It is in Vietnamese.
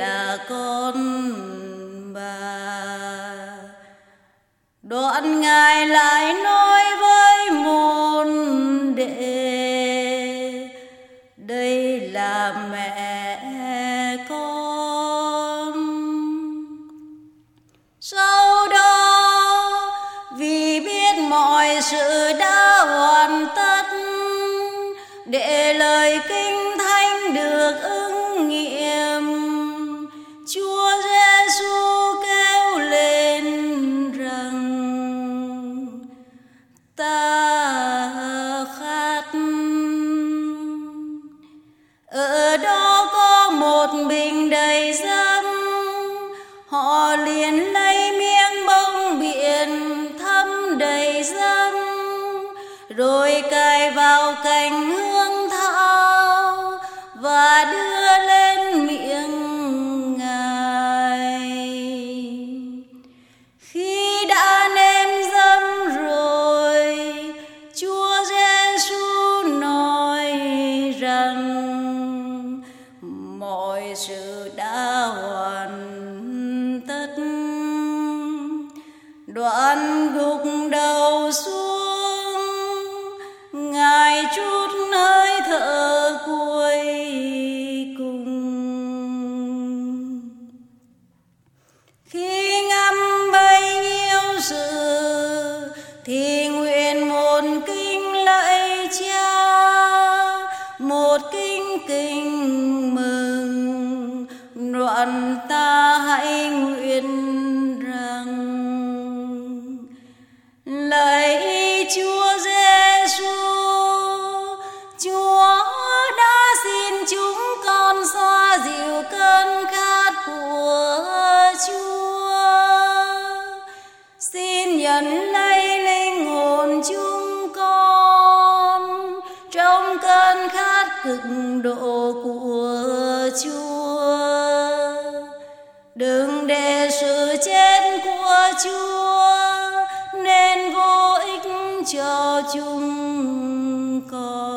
là con bà. Đoạn ngài lại nói với môn đệ, đây là mẹ con. Sau đó, vì biết mọi sự đã hoàn tất một bình đầy dâm họ liền lấy miếng bông biển thấm đầy dâm rồi cài vào cành hương đoạn gục đầu xuống, ngài chút nơi thở cuối cùng. Khi ngâm bấy nhiêu sự, thì nguyện một kinh lạy cha, một kinh kinh mừng. Đoạn ta hãy nhận lấy linh hồn chúng con. Trong cơn khát cực độ của Chúa, đừng để sự chết của Chúa nên vô ích cho chúng con.